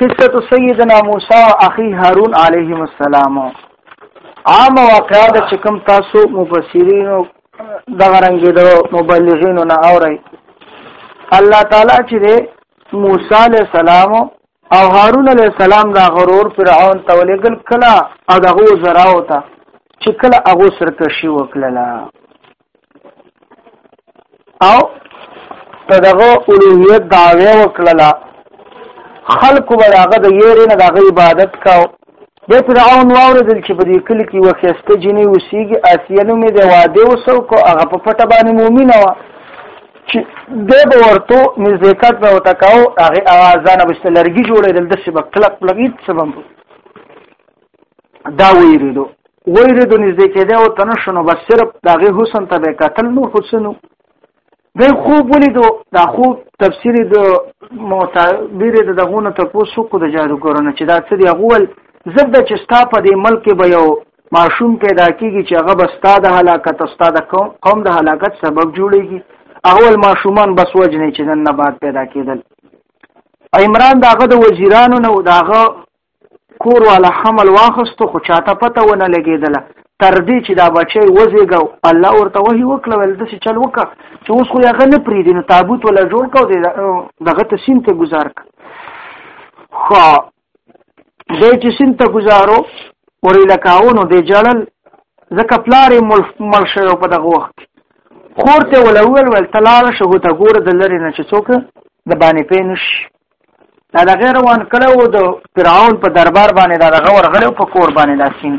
قصه سیدنا موسی او اخی هارون علیهم السلام عام واقعا د چکم تاسو مفسرین دغه رنګ د مبلغین نه اوري الله تعالی چې موسی علیہ السلام او هارون علیہ السلام دا غرور فرعون ته ولېګل کلا او دغه زراو ته چې کله هغه سرکشي وکړه او تدغه اولوهیت دعوی وکړلا خلق به هغه د یې نه دغه عبادت کاو د فرعون واوریدل چې په دې کلی کې وخیسته جنې وسیږي اسیا نو مې د واده وسو کو هغه په پټه باندې مؤمنه و چې د به ورته نزدېکت به وتکاو هغه اوازانه بشته لرګي جوړېدل د شبک کلک لګیت سبب دا ویریدو ویریدو نږدې کېده او تنه شنو بس صرف دغه حسن ته به قتل نور حسنو د خوب ولیدو دا خوب تفسیر د معتبر د دغونه ته پوسو کو د جادوګرونه چې دا څه دی غول زبده چې ستا په دې ملک به یو ماشوم پیدا کیږي چې هغه بستا د هلاکت ستا د قوم د هلاکت سبب جوړیږي اول ماشومان بس وجنې چې نن نه بعد پیدا کېدل عمران داغه د وزیرانو نه داغه کور والا حمل واخستو خو چاته پته ونه لګېدله تر دې چې دا بچی وزېږو الله ورته وحي وکړه ویل داسې چل وکړه چې اوس خو هغه نه پرېږدي نو تابوت ولا جوړ کړه او دغه ته سیند ته ګزار کړه خو دی چې سیند ته ګزارو ورې لکاو نو دی جړل ځکه پلار یې مړ شوی په دغه وخت خور ته ولول ول تلاړه شو ته ګوره د لرې نه چې څوک د باندې پې نشي دا د غیر وان کله و د فرعون په دربار باندې دا د غور غلو په کور باندې دا سین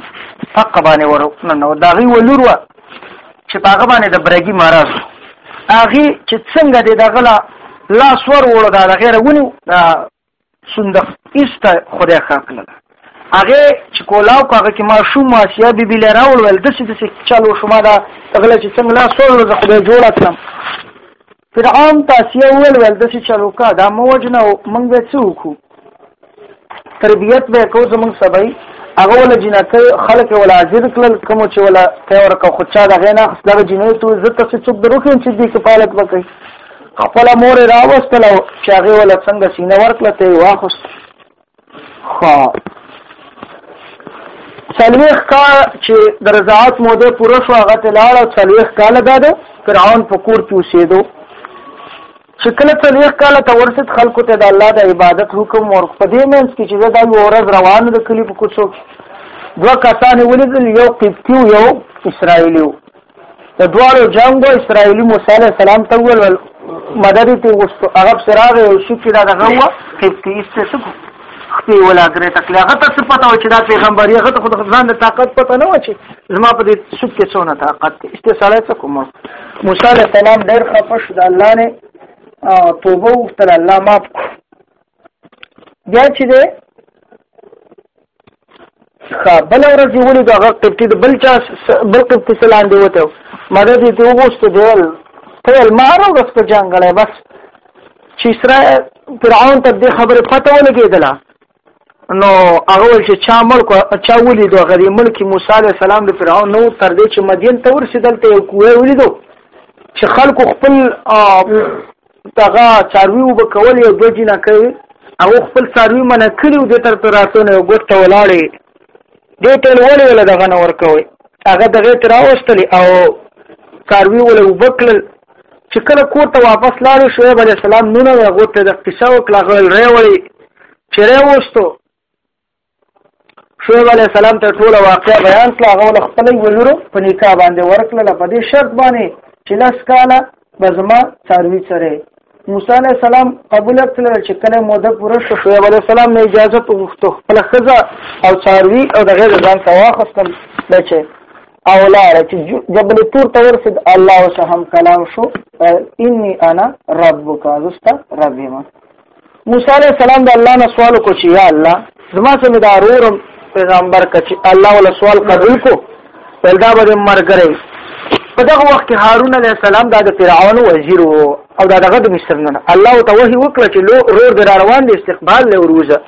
حق باندې ورو نو دا غي ولور و چې پاغه باندې د برګي مرز اغه چې څنګه د دغلا لاس ور وړو دا د غیر ونی دا صندوق ایسته خدای خاکله هغه چې کولاو هغه کې ما شو ما سیا بي بي لراول ول د څه د څه چالو شما دا غلا چې څنګه لاس ور وړو زه خدای جوړ کړم فرعون تاسیه وویل ویل داسې چلو کا دا مو وجنه او موږ به څه وکړو تربیت به کو زموږ سبای هغه ول جنکه خلک ول حاضر کړل کوم چې ول ته ورکه خو چا دغه نه خپل دغه جنې ته زه ته څه څوک دروخ چې دې کفالت وکړي خپل مور راوستل چې هغه ول څنګه سینه ورکړه ته واخست خو څلوېښت کال چې د رضاعت موده پوره شو هغه ته لاړ او څلوېښت کال دا د فرعون په کور کې اوسېدو چې کله څلوېښت کال ته ورسېد خلکو ته د الله د عبادت حکم ور په دې منځ کې چې زه دا یو ورځ روان د کلي په کوڅو کې دوه کسان ولیدل یو قبطي یو اسرائیلی د دواړو جنگ او اسرایلی موسی علی السلام ته ول مدد ته وستو هغه سراغه شي چې دا دغه و قبطی څه څه خپل ولا درې تکلی هغه ته پته و چې دا پیغمبر یې هغه خود ځان د طاقت پته نه و چې زما په دې شپ کې څونه طاقت دی استساله څه کوم موسی علی السلام ډېر خپش د الله نه توبه وکړه الله معاف بیا چې دی ښه بله ورځ یې ولیدو هغه قبطي د بل چا بل قبطي څه لاندې وتی مدد یې ترې وغوښتو دی ویل ته یې لماره ورځ په جنګ کړی بس چې اسرائیل فرعون ته دې خبرې پته ولګېدله نو هغه ول چې چا ملک چا ولیدو هغه د ملک موسی علی السلام د فرعون نو تر دې چې مدین ته ورسېدل ته یو کوه ولیدو چې خلکو خپل هغه څاروي وب کول یو دوه جنا کوي او خپل څاروي من کړي د تر تر راتونه یو ګټ ولاړې دې تل ولې ولا دغه نه ورکوي هغه دغه تر اوستلې او څاروي ولا وب کړل چې کله کور ته واپس لاړ شعیب علی السلام نونه هغه ته د قصه وکړه غل ری وړي چې راوستو شعیب علی السلام ته ټول واقعیا بیان کړه هغه ول خپل ولورو په نکاح باندې ورکړل په دې شرط باندې چې لاس کاله بزما څاروي سره موسی علی السلام قبول کړل چې کله موده پوره شو شعیب علی السلام نه اجازه وغوښته خپل خزه او څاروي او د غیر ځان ته واخستل بچي او لار چې جبل تور ته ورسید الله وسهم کلام شو انی انا ربک زستا ربما موسی علیه السلام د الله نه سوال وکړ چې یا الله زما څه مې دا رورم پیغمبر که چې الله ولا سوال قبول کو ول دا به مرګري په دغه وخت کې هارون علیه السلام دا د فرعون وزیر وو او دا دغه د مصر نه الله ته وحي وکړه چې لو رور در روان دي استقبال له وروزه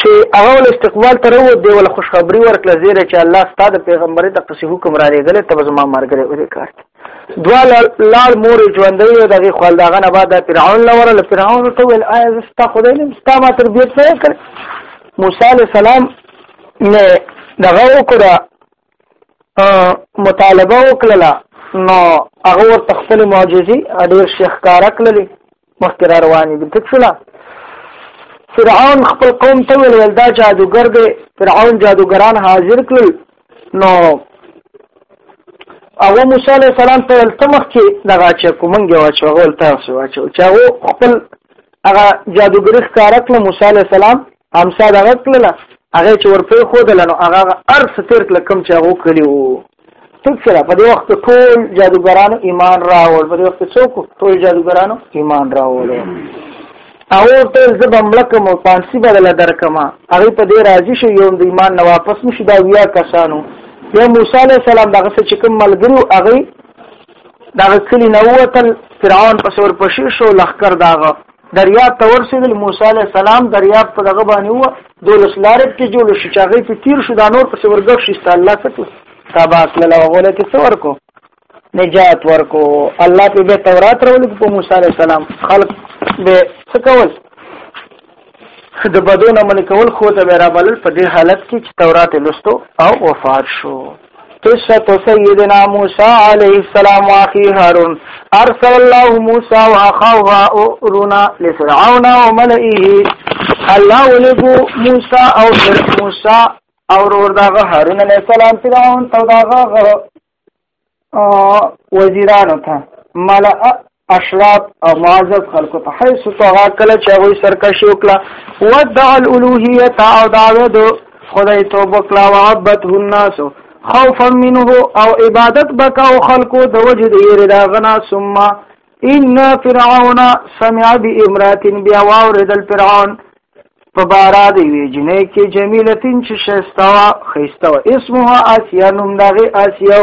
چې هغه ول استقبال تر وو دی ول خوشخبری ورکړه زیره چې الله ستاسو پیغمبر ته قصې حکم را لېګل ته زما مرګري ورې کار دوا لال مور ژوندې او دغه خپل دغه نه بعد فرعون لور له فرعون ته ول آیا زستا خدای نه ستا ما تربیت سره کړ موسی علی السلام نه دغه وکړه مطالبه وکړه نو هغه ورته خپل معجزي ډېر شیخ کار کړلې مخکې را روانې دي ټیک شوله فرعون خپل قوم ته ویل ویل دا جادوګر دی فرعون جادوګران حاضر کړل نو هغه موسی علی السلام ته ویل ته مخکې دغه چې کومنګ واچو هغه تاسو واچو چې هغه خپل هغه جادوګری ښکارا کړ موسی علی السلام همسا دغه کړل هغه چې ورپې خو دلنو هغه ارث تیر کړ کم چې هغه کړی وو ټیک سره په دې وخت ټول جادوګرانو ایمان راوړ په دې وخت څوک ټول جادوګرانو ایمان راوړ او ته زب ملک مو پانسی بدل درکما هغه په دې راضي شو یو د ایمان نه واپس نشي دا ویا کسانو یا موسی علی السلام دغه څه چې کوم ملګرو هغه دغه کلی نه وتل فرعون په سور پشي شو لخر داغه دریاب ته ورسېدل موسی علی السلام دریاب په دغه باندې و دولس لارې کې جوړ شو چې هغه په تیر شو دا نور په څور ګر شي ست الله څه تابع کړل او غوله کې څور کو نجات ورکو الله په به تورات راول په موسی علی السلام خلق به څه کول د بدون عمل کول خو ته به را بلل په دې حالت کې چې تورات لستو او وفات شو قصة سيدنا موسى عليه السلام وأخي هارون أرسل الله موسى وأخاه هارون لفرعون وملئه الله ولګو موسى او موسى او ور دغه هارون عليه السلام فرعون ته دغه وزیرانو ته ملأ اشراف او معزز خلکو ته حیث طغا کله چې هغه سرکشي وکړه ودع الالوهیه او دعوه د خدای توبه کړه او عبادت الناس خوفا منه او عبادت بکا او خلکو د وجه د یری دا غنا ثم ان فرعون سمع بامرات بیا واوردل فرعون په بارا دی وی جنې کې جمیلتین چې شستوا خيستوا اسمها اسیا نوم دغه اسیا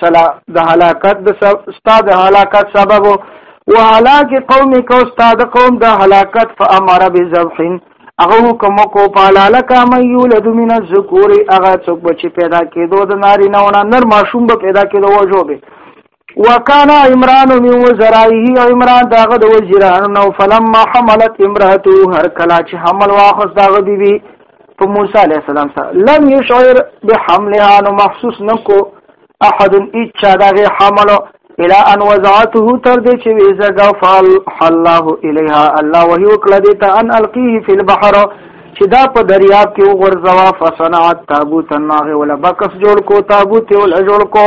سلا د هلاکت د استاد هلاکت سبب او هلاک قومي کو استاد قوم د هلاکت فامر بذبح هغه حکم کو پالاله کما یولد من الذکور هغه څوک بچی پیدا کېدو د ناری نه ونه نر ماشوم به پیدا کېدو وجو به وکانا عمران من وزرایه عمران داغه د وزیرانو فلما حملت امراته هر کلا چې حمل واخص داغه بیبي بی په موسی علی السلام سره لم یشعر بحملها نو محسوس نکو احد اچا دغه حمل الى ان وضعته تر دې چې ویزګه فال الله الیها الله وحی وکړه دې ته ان القیه فی البحر چې دا په دریاب کې وغورځوا فصنعت تابوت الناغ ولا بکس جوړ کو تابوت ول جوړ کو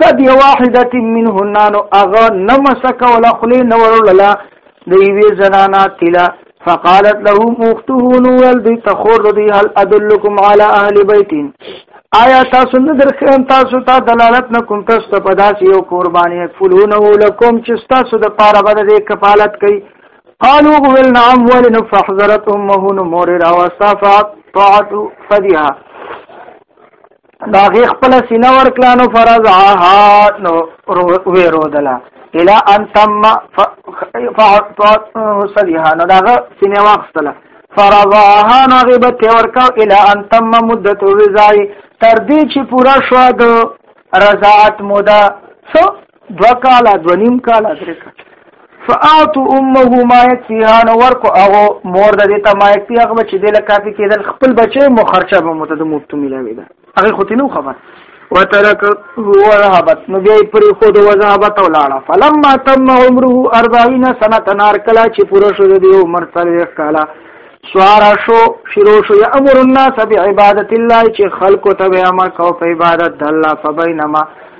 فدی واحده منهن نو اغه نمسک ولا خلی نور للا دی وی زنانا تلا فقالت له اخته نو ول دی تخور دی هل ادلکم علی اهل بیت آیا تاسو نه درخم تاسو ته دلالت نه کوم تاسو ته پداس یو قربانی فلونه لکم چې تاسو د پاره باندې کفالت کوي قالوا قل نعم ولن فحذرت امه نمر واستفعت طاعت فديها دا غي خپل سینه ورکړه نو فرزها نو ویرو دلا الى ان تم فصدها نو دا سینه واخستله فرضاها نو غیبت ته ورکاو الى ان تم مدته وزای تر دې چې پورا شو د رضاعت موده سو دو کاله دو نیم کاله درې کاله فاعطو امه ما یکفیها نو ورکو هغه مور د دې ته ما یکفی هغه چې د لکافي کېدل خپل بچي مو خرچه به مو ته د مفت ملاوي ده هغه خو تینو خبر وترک هو ذهبت نو بیا پرې خو د وذهبت ولاړه فلما تم عمره 40 سنه تنار کلا چې پوره شو د عمر تلوي کلا سوارا شو شروع شو یا امر الناس بعبادت الله چې خلق ته امر کو په عبادت الله فبینما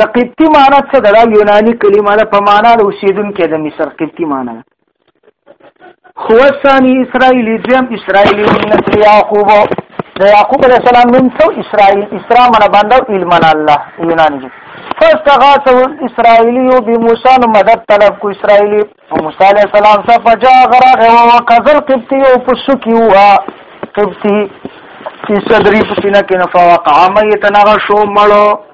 د قبطي معنی څه ده دا یوناني کلمه ده په معنا د اوسېدونکي د مصر قبطي معنی ده خو ثاني اسرائیلی دویم اسرائیلی من نسل یعقوب د یعقوب علیه السلام نوم څو اسرائیل اسرا من باندې علم الله یوناني دي فاستغاثه الاسرائیلی بموسی نو مدد طلب کو اسرائیلی موسی علیه السلام څخه فجاء غرغه او قزل قبطي او پسکی هوا قبطي چې صدري پسینه کې نفوا قامه یې تنغه شو مړو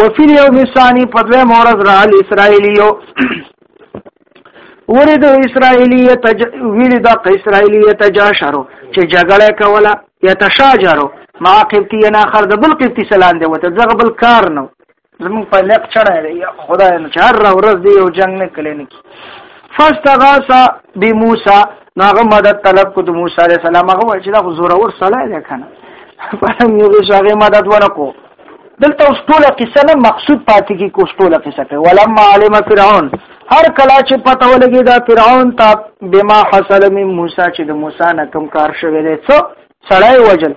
وفي اليوم الثاني په دویم ورځ را الاسرائیلیو ورید اسرائیلیه تج ورید اسرائیلیه تجاشرو چې جګړه کوله یتشاجرو ما قبطی نه خر د بل قبطی سلام دی وته زغه بل کار نو زمون په لک چړای دی خدای نه چار را ورځ دی یو جنگ نه کلین کی فاستغاثا بموسی ناغه مدد طلب کو د موسی علی السلام هغه چې دا زوره ور سړی دی کنه په یو ځای مدد ورکو دلته اوس ټوله قصه نه مقصود پاتې کی کوس ټوله قصه کوي ولما علم فرعون هر کلا چې پته ولګي دا فرعون ته بما حصل من موسی چې د موسی نه کم کار شوی دی څو سړی وجل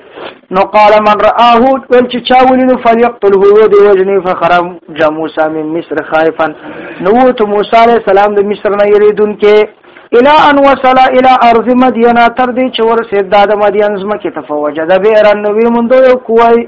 نو قال من رآه ول چې چا ولینو فليقتله هو دی وجنی فخرم جا موسی من مصر خائفا نو ته موسی علی السلام د مصر نه یریدون کې الى ان وصل الى ارض مدینه تر دې چې ورسېد د مدین زمکه تفوجد به رن نو وی مونږ یو کوی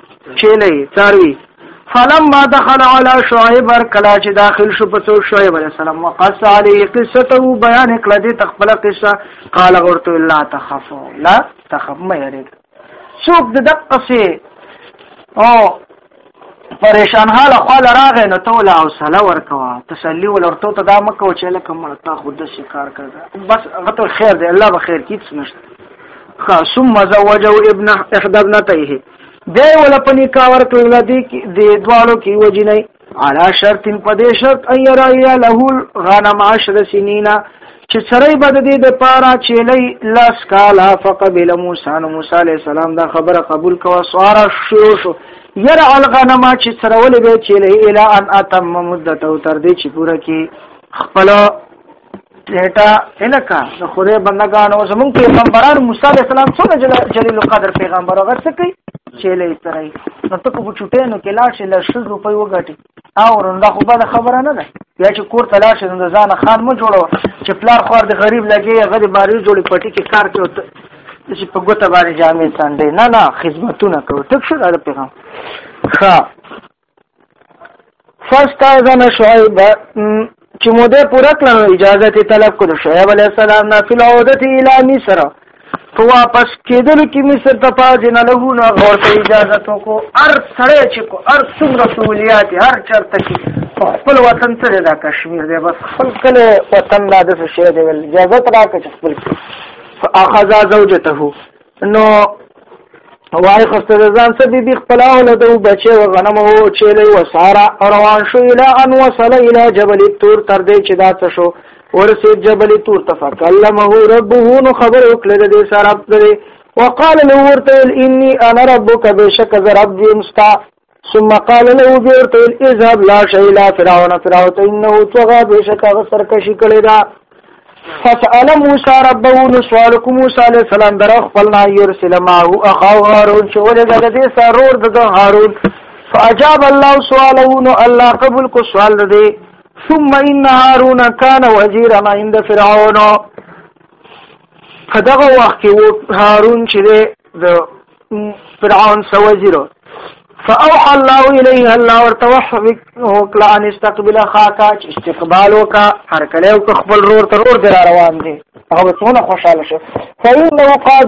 چیلې څاروي فلما دخل على شعيب کلا چې داخل شو په څو شعيب عليه السلام وقص عليه قصته بیان کړه دې تخپل قصه قال غرت الا تخف لا تخف ما يريد څوک د دقصه او پریشان حال خپل راغې نو ته لا حوصله ورکوا تسلی ولرته ته دا مکو چې لکه مړ تا خود شکار کړه بس غته خیر دی الله به خیر کیڅ نشته خا ثم زوجه ابن احد ابنتيه دی ول په نکاح ورکړل دي د دوالو کې وجنې على شرط په دې شرط اي رايا له غنم 10 سنين چې سره بد دې د پارا چيلې لاس کالا فقبل موسی نو موسی عليه السلام دا خبره قبول کوا سوارا شو شو ير الغنم چې سره ولې به چيلې الى ان اتم مدته تر دې چې پوره کې خپل ټیټا الکا د خدای بندگانو زمون پیغمبران موسی علی السلام څونه جلیل القدر پیغمبر هغه څه کوي چې له ترای نو ته کو چټه نو کې لاړ شي له شل روپۍ وګټي او رنده خو به خبره نه ده یا چې کور ته لاړ شي نو ځان خان مو جوړو چې پلار خو د غریب لګي هغه د باري جوړي پټي کې کار کوي چې په ګوته باندې جامې څنډې نه نه خدمتونه کوي ټک شو دا پیغام ښه فاستاذن شعیب چې موده پوره کړنو اجازه ته طلب کړو شعیب علی السلام نه فل عودت الی مصر تو واپس کېدل کې مصر ته پاجنه له نو ورته اجازه تو کو ار سړی چې کو ار څوم رسولیات هر چرته کې خپل وطن سره دا کشمیر دی بس خپل کله وطن لا د شهید ول اجازه ترا کې خپل فاخذ زوجته نو وای خسته ځان څه بي بي خپل اولاد او بچي او غنم او چيلې او سارا روان شو الى ان وصل الى جبل التور تر دې چې دا څه شو ورسید جبل تور تفکلمه ربه نو خبر وکړه دې سره رب دې وقال له ورته اني انا ربك بشك رب يمستا ثم قال له بیرته اذهب لا شي لا فرعون فرعون انه طغى بشک هغه سرکشي کړی دا فسأل موسى ربه نو سوال کو موسی عليه السلام در خپلنا يرسل معه اخاه هارون چې ولګه د دې سرور د هارون فاجاب الله سواله نو الله قبول کو سوال دې ثم ان هارون كان وزيرا عند فرعون فدغه وخت کې هارون چې د فرعون سوزیرو فاوحى الله اليه الله ورتوح وکړه ان استقبل خاکا چې استقبال وکا هر کله او خپل رور تر رور در روان دي هغه څونه خوشاله شو فإنه قال